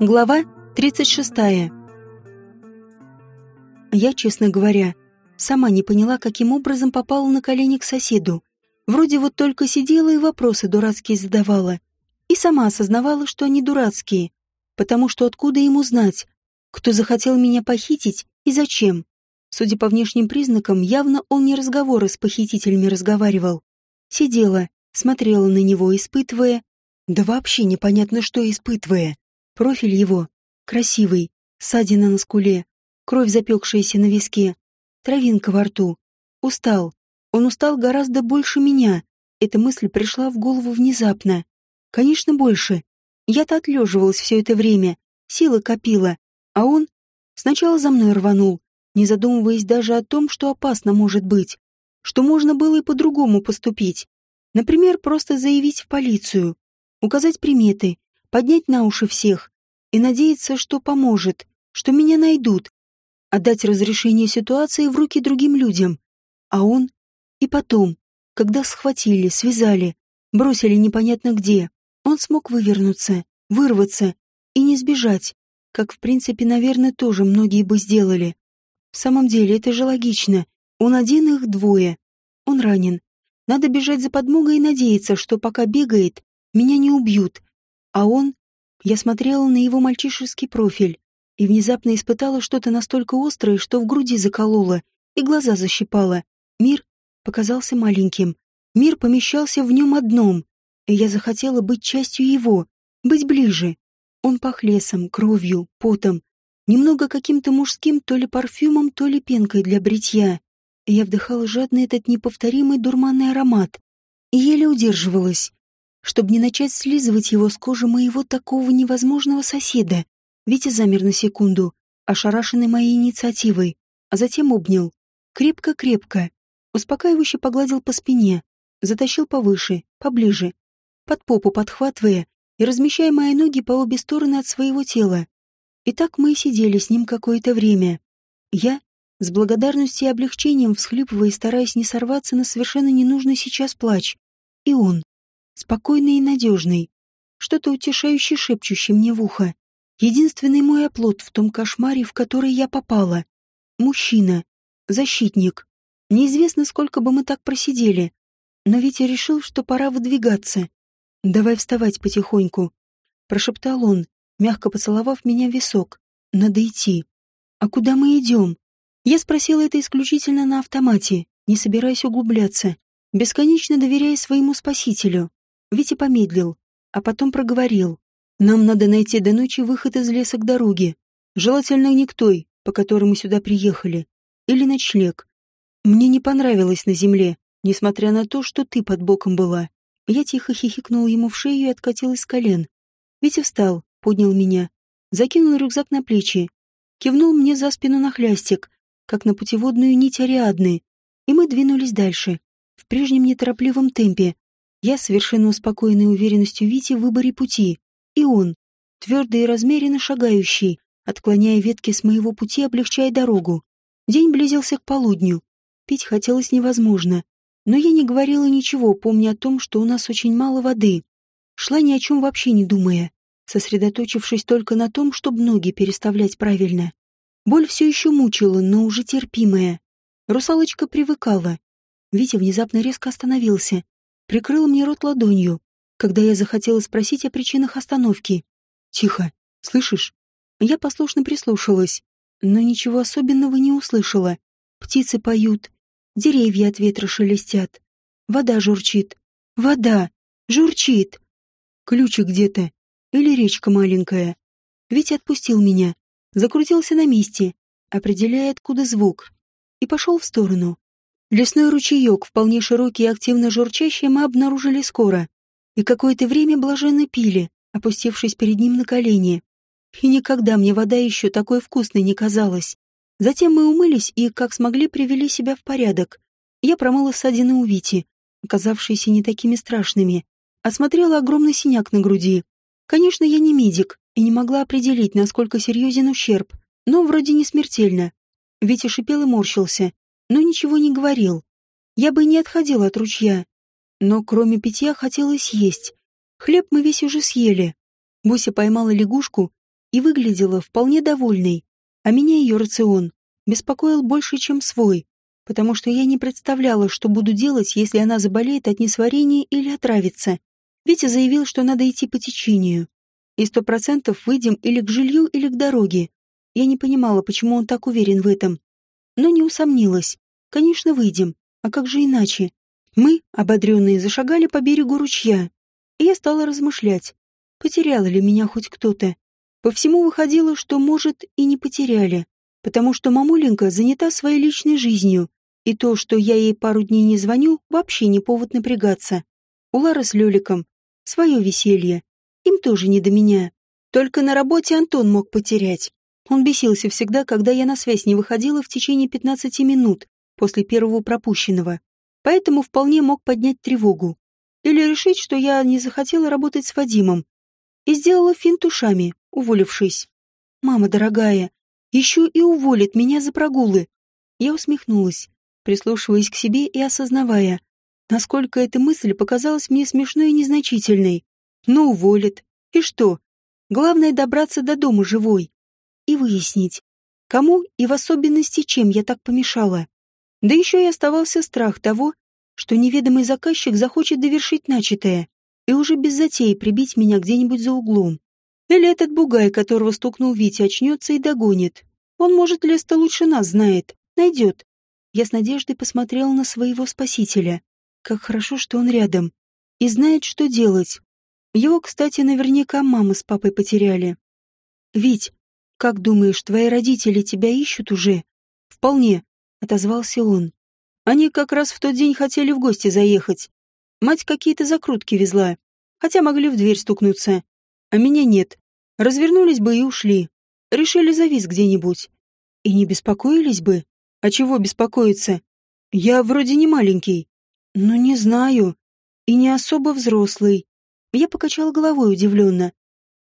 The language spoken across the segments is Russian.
Глава 36. Я, честно говоря, сама не поняла, каким образом попала на колени к соседу. Вроде вот только сидела и вопросы дурацкие задавала. И сама осознавала, что они дурацкие, потому что откуда ему знать, кто захотел меня похитить и зачем. Судя по внешним признакам, явно он не разговоры с похитителями разговаривал. Сидела, смотрела на него, испытывая... Да вообще непонятно, что испытывая. Профиль его красивый, ссадина на скуле, кровь запекшаяся на виске, травинка во рту. Устал. Он устал гораздо больше меня. Эта мысль пришла в голову внезапно. Конечно, больше. Я-то отлеживалась все это время, силы копила, а он сначала за мной рванул, не задумываясь даже о том, что опасно может быть, что можно было и по-другому поступить. Например, просто заявить в полицию, указать приметы, поднять на уши всех и надеяться, что поможет, что меня найдут, отдать разрешение ситуации в руки другим людям. А он и потом, когда схватили, связали, бросили непонятно где, он смог вывернуться, вырваться и не сбежать, как в принципе, наверное, тоже многие бы сделали. В самом деле, это же логично. Он один, их двое. Он ранен. Надо бежать за подмогой и надеяться, что пока бегает, меня не убьют. А он... Я смотрела на его мальчишеский профиль и внезапно испытала что-то настолько острое, что в груди закололо и глаза защипало. Мир показался маленьким. Мир помещался в нем одном, и я захотела быть частью его, быть ближе. Он пах лесом, кровью, потом, немного каким-то мужским то ли парфюмом, то ли пенкой для бритья. Я вдыхала жадно этот неповторимый дурманный аромат и еле удерживалась, чтобы не начать слизывать его с кожи моего такого невозможного соседа. Витя замер на секунду, ошарашенный моей инициативой, а затем обнял. Крепко-крепко. Успокаивающе погладил по спине, затащил повыше, поближе, под попу подхватывая и размещая мои ноги по обе стороны от своего тела. И так мы и сидели с ним какое-то время. Я, с благодарностью и облегчением всхлипывая стараясь не сорваться на совершенно ненужный сейчас плач. И он, спокойный и надежный, что-то утешающее шепчущее мне в ухо. Единственный мой оплот в том кошмаре, в который я попала. Мужчина, защитник. Неизвестно, сколько бы мы так просидели, но Витя решил, что пора выдвигаться. «Давай вставать потихоньку», — прошептал он, мягко поцеловав меня в висок. «Надо идти». «А куда мы идем?» Я спросила это исключительно на автомате, не собираясь углубляться, бесконечно доверяя своему спасителю. Витя помедлил, а потом проговорил. «Нам надо найти до ночи выход из леса к дороге. Желательно не к той, по которой мы сюда приехали. Или ночлег. Мне не понравилось на земле, несмотря на то, что ты под боком была». Я тихо хихикнул ему в шею и откатилась с колен. Витя встал, поднял меня, закинул рюкзак на плечи, кивнул мне за спину на хлястик, как на путеводную нить Ариадны, и мы двинулись дальше, в прежнем неторопливом темпе, я совершенно успокоенной уверенностью Вити в выборе пути. И он, твердый и размеренно шагающий, отклоняя ветки с моего пути, облегчая дорогу. День близился к полудню. Пить хотелось невозможно. Но я не говорила ничего, помня о том, что у нас очень мало воды. Шла ни о чем вообще не думая, сосредоточившись только на том, чтобы ноги переставлять правильно. Боль все еще мучила, но уже терпимая. Русалочка привыкала. Витя внезапно резко остановился, прикрыл мне рот ладонью, когда я захотела спросить о причинах остановки. «Тихо, слышишь?» Я послушно прислушалась, но ничего особенного не услышала. Птицы поют, деревья от ветра шелестят, вода журчит. Вода! Журчит! Ключик где-то. Или речка маленькая. Ведь отпустил меня, закрутился на месте, определяя, откуда звук, и пошел в сторону. Лесной ручеек, вполне широкий и активно журчащий, мы обнаружили скоро, и какое-то время блаженно пили, опустившись перед ним на колени. И никогда мне вода еще такой вкусной не казалась. Затем мы умылись и, как смогли, привели себя в порядок. Я промыла ссадины у Вити, оказавшиеся не такими страшными. Осмотрела огромный синяк на груди. Конечно, я не медик и не могла определить, насколько серьезен ущерб, но вроде не смертельно. Витя шипел и морщился, но ничего не говорил. Я бы не отходила от ручья, но кроме питья хотелось есть. Хлеб мы весь уже съели. Буся поймала лягушку и выглядела вполне довольной, а меня ее рацион беспокоил больше, чем свой, потому что я не представляла, что буду делать, если она заболеет от несварения или отравится. Витя заявил, что надо идти по течению. И сто процентов выйдем или к жилью, или к дороге. Я не понимала, почему он так уверен в этом. Но не усомнилась. Конечно, выйдем. А как же иначе? Мы, ободренные, зашагали по берегу ручья. И я стала размышлять, потерял ли меня хоть кто-то. По всему выходило, что, может, и не потеряли, потому что мамуленька занята своей личной жизнью, и то, что я ей пару дней не звоню, вообще не повод напрягаться. У Лары с Лёликом свое веселье. Им тоже не до меня. Только на работе Антон мог потерять. Он бесился всегда, когда я на связь не выходила в течение 15 минут после первого пропущенного. Поэтому вполне мог поднять тревогу. Или решить, что я не захотела работать с Вадимом. И сделала финт ушами, уволившись. «Мама дорогая, еще и уволит меня за прогулы». Я усмехнулась, прислушиваясь к себе и осознавая, насколько эта мысль показалась мне смешной и незначительной. Ну, уволит. И что? Главное добраться до дома живой. И выяснить, кому и в особенности чем я так помешала. Да еще и оставался страх того, что неведомый заказчик захочет довершить начатое и уже без затеи прибить меня где-нибудь за углом. Или этот бугай, которого стукнул Витя, очнется и догонит. Он, может, лес-то лучше нас знает, найдет. Я с надеждой посмотрела на своего спасителя. Как хорошо, что он рядом. И знает, что делать. Его, кстати, наверняка мама с папой потеряли. «Вить, как думаешь, твои родители тебя ищут уже?» «Вполне», — отозвался он. «Они как раз в тот день хотели в гости заехать. Мать какие-то закрутки везла, хотя могли в дверь стукнуться. А меня нет. Развернулись бы и ушли. Решили завис где-нибудь. И не беспокоились бы? А чего беспокоиться? Я вроде не маленький. Ну, не знаю. И не особо взрослый. Я покачал головой удивленно.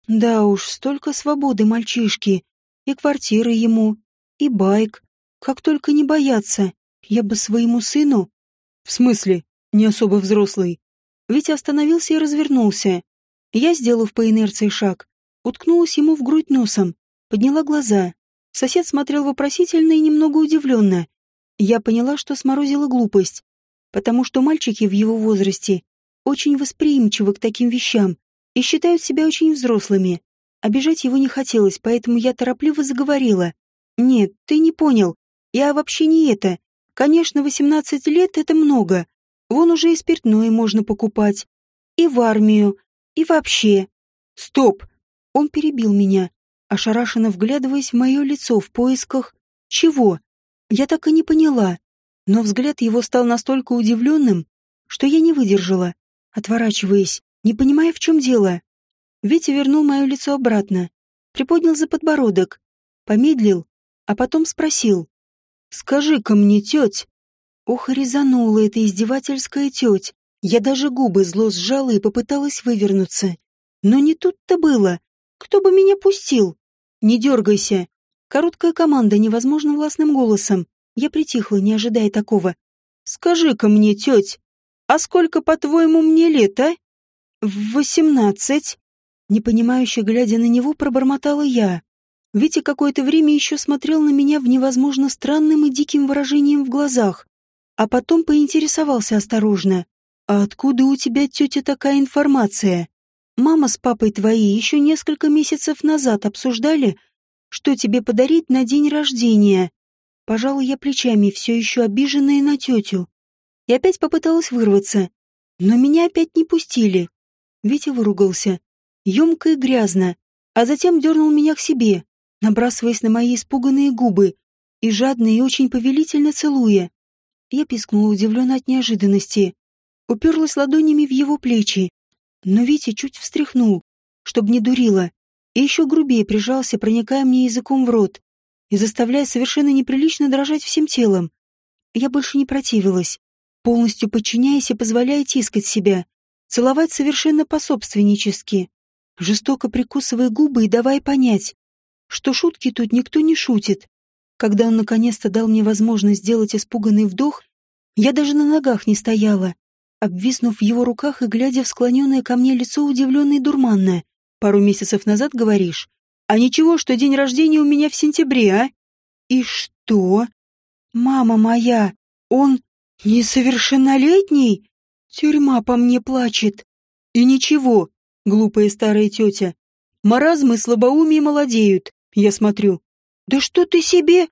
Да уж, столько свободы мальчишки. И квартира ему, и байк. Как только не бояться. Я бы своему сыну... В смысле, не особо взрослый? Витя остановился и развернулся. Я, сделав по инерции шаг, уткнулась ему в грудь носом, подняла глаза. Сосед смотрел вопросительно и немного удивленно. Я поняла, что сморозила глупость, потому что мальчики в его возрасте очень восприимчивы к таким вещам и считают себя очень взрослыми. Обижать его не хотелось, поэтому я торопливо заговорила. «Нет, ты не понял. Я вообще не это. Конечно, 18 лет — это много. Вон уже и спиртное можно покупать. И в армию. И вообще...» «Стоп!» Он перебил меня, ошарашенно вглядываясь в мое лицо в поисках... Чего? Я так и не поняла. Но взгляд его стал настолько удивленным, что я не выдержала отворачиваясь, не понимая, в чем дело. Витя вернул мое лицо обратно, приподнял за подбородок, помедлил, а потом спросил. «Скажи-ка мне, теть!» Ох, резанула эта издевательская теть. Я даже губы зло сжала и попыталась вывернуться. Но не тут-то было. Кто бы меня пустил? Не дергайся. Короткая команда невозможно властным голосом. Я притихла, не ожидая такого. «Скажи-ка мне, теть, «А сколько, по-твоему, мне лет, а?» «Восемнадцать», — непонимающе глядя на него, пробормотала я. Витя какое-то время еще смотрел на меня в невозможно странным и диким выражением в глазах, а потом поинтересовался осторожно. «А откуда у тебя, тетя, такая информация? Мама с папой твои еще несколько месяцев назад обсуждали, что тебе подарить на день рождения. Пожалуй, я плечами, все еще обиженная на тетю и опять попыталась вырваться. Но меня опять не пустили. Витя выругался. Емко и грязно. А затем дернул меня к себе, набрасываясь на мои испуганные губы и жадно и очень повелительно целуя. Я пискнула удивленно от неожиданности. Уперлась ладонями в его плечи. Но Витя чуть встряхнул, чтобы не дурило, и еще грубее прижался, проникая мне языком в рот и заставляя совершенно неприлично дрожать всем телом. Я больше не противилась полностью подчиняясь и позволяя тискать себя, целовать совершенно пособственнически, жестоко прикусывая губы и давая понять, что шутки тут никто не шутит. Когда он наконец-то дал мне возможность сделать испуганный вдох, я даже на ногах не стояла, обвиснув в его руках и глядя в склоненное ко мне лицо удивленной дурманное. «Пару месяцев назад, говоришь? А ничего, что день рождения у меня в сентябре, а?» «И что?» «Мама моя, он несовершеннолетний? Тюрьма по мне плачет». «И ничего, глупая старая тетя. Маразмы слабоумие молодеют, я смотрю». «Да что ты себе?»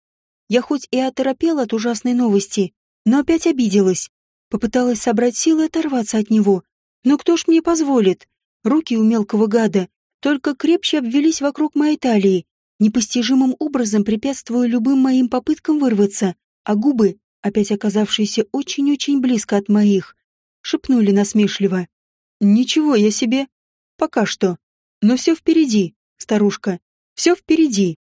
Я хоть и оторопела от ужасной новости, но опять обиделась. Попыталась собрать силы и оторваться от него. Но кто ж мне позволит? Руки у мелкого гада только крепче обвелись вокруг моей талии, непостижимым образом препятствуя любым моим попыткам вырваться, а губы, опять оказавшиеся очень-очень близко от моих, шепнули насмешливо. «Ничего я себе. Пока что. Но все впереди, старушка. Все впереди».